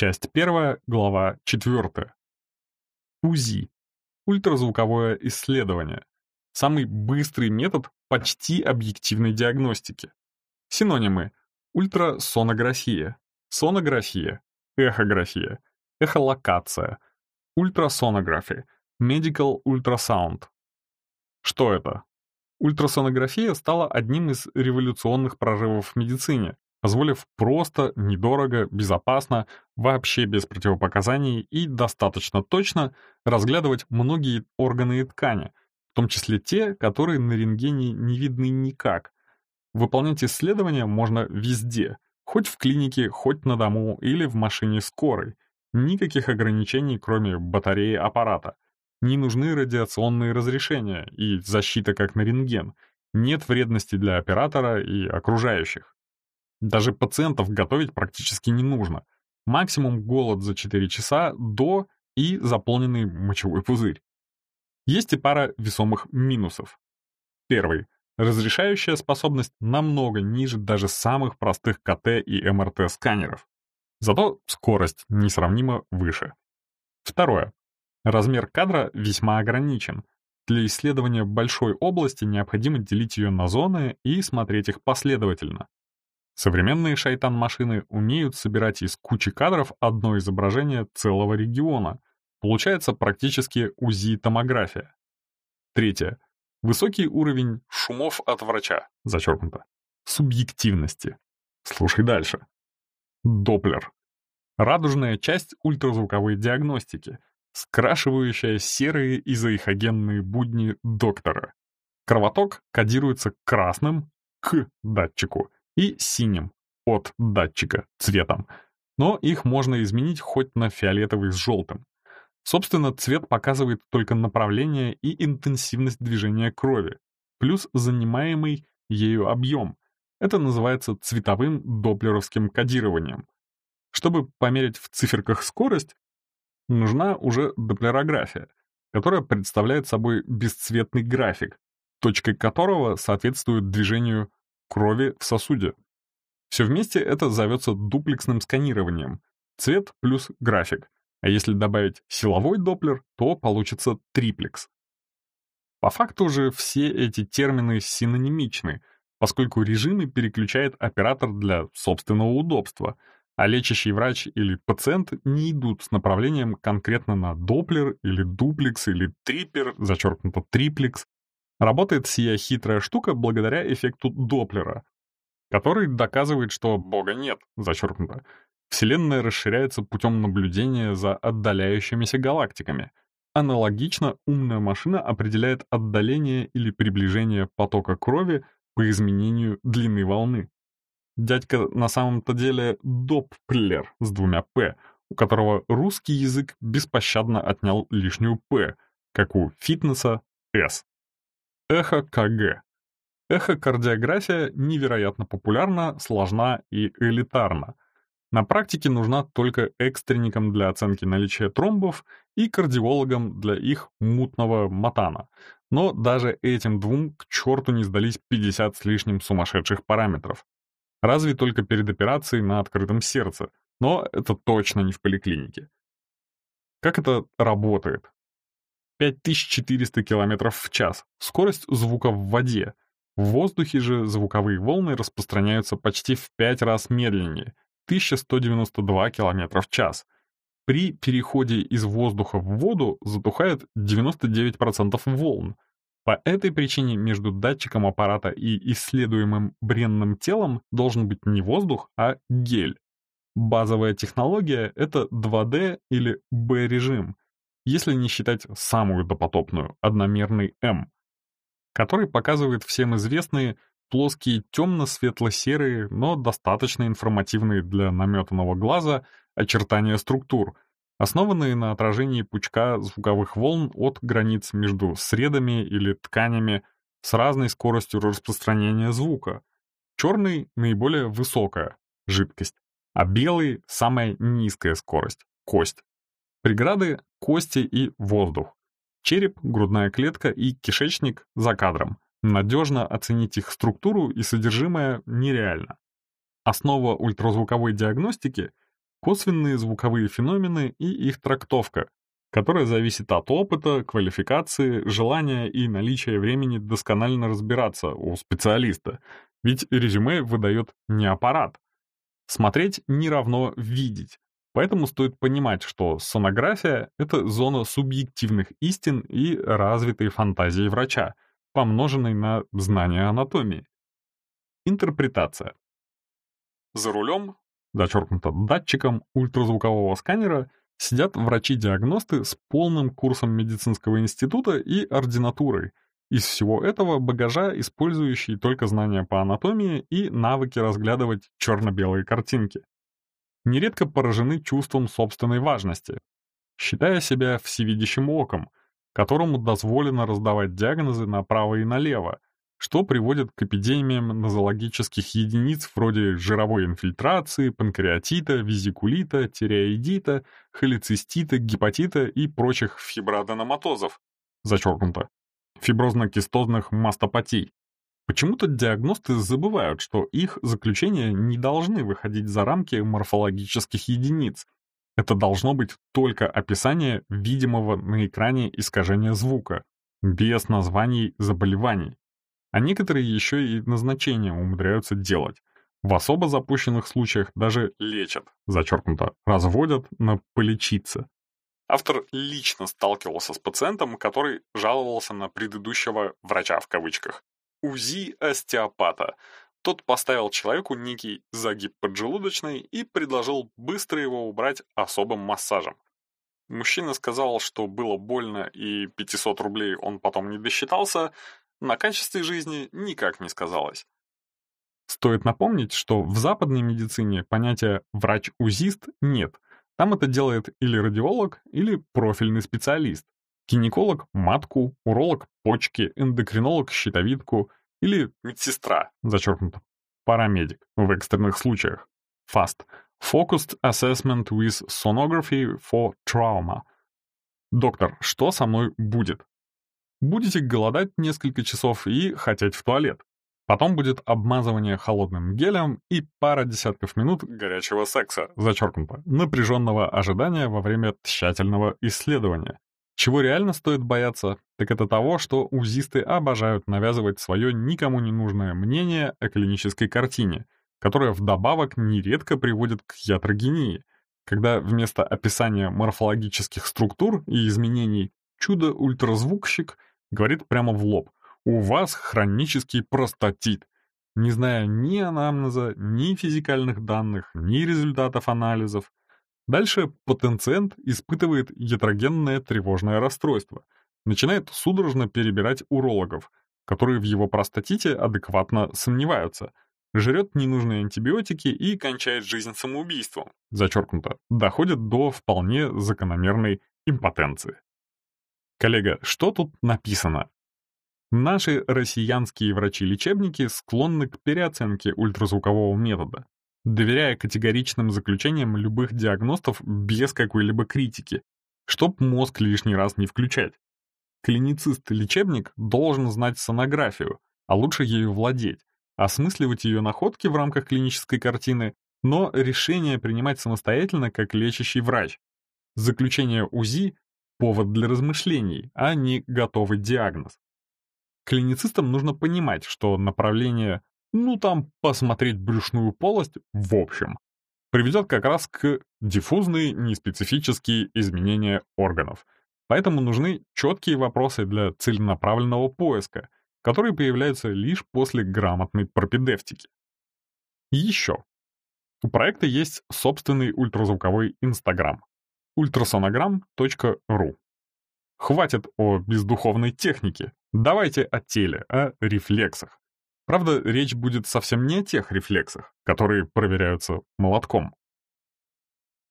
Часть 1, глава 4. УЗИ. Ультразвуковое исследование. Самый быстрый метод почти объективной диагностики. Синонимы. Ультрасонография, сонография, эхография, эхолокация, ультрасонография, medical ultrasound. Что это? Ультрасонография стала одним из революционных прорывов в медицине, позволив просто, недорого, безопасно, вообще без противопоказаний и достаточно точно разглядывать многие органы и ткани, в том числе те, которые на рентгене не видны никак. Выполнять исследования можно везде, хоть в клинике, хоть на дому или в машине скорой. Никаких ограничений, кроме батареи аппарата. Не нужны радиационные разрешения и защита как на рентген. Нет вредности для оператора и окружающих. Даже пациентов готовить практически не нужно. Максимум голод за 4 часа до и заполненный мочевой пузырь. Есть и пара весомых минусов. Первый. Разрешающая способность намного ниже даже самых простых КТ и МРТ-сканеров. Зато скорость несравнимо выше. Второе. Размер кадра весьма ограничен. Для исследования большой области необходимо делить ее на зоны и смотреть их последовательно. Современные шайтан-машины умеют собирать из кучи кадров одно изображение целого региона. Получается практически УЗИ-томография. Третье. Высокий уровень шумов от врача, зачеркнуто. Субъективности. Слушай дальше. Доплер. Радужная часть ультразвуковой диагностики, скрашивающая серые изоихогенные будни доктора. Кровоток кодируется красным к датчику и синим от датчика цветом, но их можно изменить хоть на фиолетовый с желтым. Собственно, цвет показывает только направление и интенсивность движения крови, плюс занимаемый ею объем. Это называется цветовым доплеровским кодированием. Чтобы померить в циферках скорость, нужна уже доплерография, которая представляет собой бесцветный график, точкой которого соответствует движению крови в сосуде. Все вместе это зовется дуплексным сканированием. Цвет плюс график. А если добавить силовой доплер, то получится триплекс. По факту же все эти термины синонимичны, поскольку режимы переключает оператор для собственного удобства, а лечащий врач или пациент не идут с направлением конкретно на доплер или дуплекс или трипер, зачеркнуто триплекс, Работает сия хитрая штука благодаря эффекту Доплера, который доказывает, что Бога нет, зачеркнуто. Вселенная расширяется путем наблюдения за отдаляющимися галактиками. Аналогично умная машина определяет отдаление или приближение потока крови по изменению длины волны. Дядька на самом-то деле Допплер с двумя «п», у которого русский язык беспощадно отнял лишнюю «п», как у фитнеса «с». Эхо-КГ. Эхокардиография невероятно популярна, сложна и элитарна. На практике нужна только экстренникам для оценки наличия тромбов и кардиологам для их мутного матана. Но даже этим двум к черту не сдались 50 с лишним сумасшедших параметров. Разве только перед операцией на открытом сердце, но это точно не в поликлинике. Как это работает? 5400 км в час, скорость звука в воде. В воздухе же звуковые волны распространяются почти в 5 раз медленнее, 1192 км в час. При переходе из воздуха в воду затухает 99% волн. По этой причине между датчиком аппарата и исследуемым бренным телом должен быть не воздух, а гель. Базовая технология — это 2D или B-режим, если не считать самую допотопную, одномерный М, который показывает всем известные плоские темно-светло-серые, но достаточно информативные для наметанного глаза очертания структур, основанные на отражении пучка звуковых волн от границ между средами или тканями с разной скоростью распространения звука. Черный — наиболее высокая жидкость, а белый — самая низкая скорость, кость. Преграды — кости и воздух. Череп, грудная клетка и кишечник за кадром. Надежно оценить их структуру и содержимое нереально. Основа ультразвуковой диагностики косвенные звуковые феномены и их трактовка, которая зависит от опыта, квалификации, желания и наличия времени досконально разбираться у специалиста, ведь резюме выдает не аппарат. Смотреть не равно видеть, поэтому стоит понимать, что сонография — это зона субъективных истин и развитой фантазии врача, помноженной на знание анатомии. Интерпретация. За рулем, зачеркнуто датчиком ультразвукового сканера, сидят врачи-диагносты с полным курсом медицинского института и ординатурой, из всего этого багажа использующие только знания по анатомии и навыки разглядывать черно-белые картинки. Нередко поражены чувством собственной важности, считая себя всевидящим оком, которому дозволено раздавать диагнозы направо и налево, что приводит к эпидемиям нозологических единиц вроде жировой инфильтрации, панкреатита, визикулита, тиреоидита, холецистита, гепатита и прочих фиброаденоматозов, зачеркнуто, фиброзно-кистозных мастопатий. Почему-то диагносты забывают, что их заключения не должны выходить за рамки морфологических единиц. Это должно быть только описание видимого на экране искажения звука, без названий заболеваний а некоторые еще и назначения умудряются делать. В особо запущенных случаях даже лечат, зачеркнуто, разводят на полечиться. Автор лично сталкивался с пациентом, который жаловался на предыдущего «врача» в кавычках. УЗИ остеопата. Тот поставил человеку некий загиб поджелудочной и предложил быстро его убрать особым массажем. Мужчина сказал, что было больно и 500 рублей он потом не досчитался, на качестве жизни никак не сказалось. Стоит напомнить, что в западной медицине понятия «врач-узист» нет. Там это делает или радиолог, или профильный специалист. Гинеколог — матку, уролог — почки, эндокринолог — щитовидку или медсестра, зачеркнуто, парамедик в экстренных случаях. FAST — Focused Assessment with Sonography for Trauma. Доктор, что со мной будет? Будете голодать несколько часов и хотеть в туалет. Потом будет обмазывание холодным гелем и пара десятков минут горячего секса, зачеркнуто, напряженного ожидания во время тщательного исследования. Чего реально стоит бояться, так это того, что узисты обожают навязывать свое никому не нужное мнение о клинической картине, которая вдобавок нередко приводит к ятрогении, когда вместо описания морфологических структур и изменений чудо-ультразвукщик — Говорит прямо в лоб. «У вас хронический простатит». Не зная ни анамнеза, ни физикальных данных, ни результатов анализов. Дальше пациент испытывает ятрогенное тревожное расстройство. Начинает судорожно перебирать урологов, которые в его простатите адекватно сомневаются. Жрет ненужные антибиотики и кончает жизнь самоубийством. Зачеркнуто. Доходит до вполне закономерной импотенции. Коллега, что тут написано? Наши россиянские врачи-лечебники склонны к переоценке ультразвукового метода, доверяя категоричным заключениям любых диагностов без какой-либо критики, чтоб мозг лишний раз не включать. Клиницист-лечебник должен знать сонографию, а лучше ею владеть, осмысливать ее находки в рамках клинической картины, но решение принимать самостоятельно как лечащий врач. Заключение УЗИ повод для размышлений, а не готовый диагноз. Клиницистам нужно понимать, что направление «ну там посмотреть брюшную полость» в общем приведет как раз к диффузные неспецифические изменения органов. Поэтому нужны четкие вопросы для целенаправленного поиска, которые появляются лишь после грамотной пропедевтики. Еще. У проекта есть собственный ультразвуковой Инстаграм ultrasonogram.ru. Хватит о бездуховной технике, давайте о теле, о рефлексах. Правда, речь будет совсем не о тех рефлексах, которые проверяются молотком.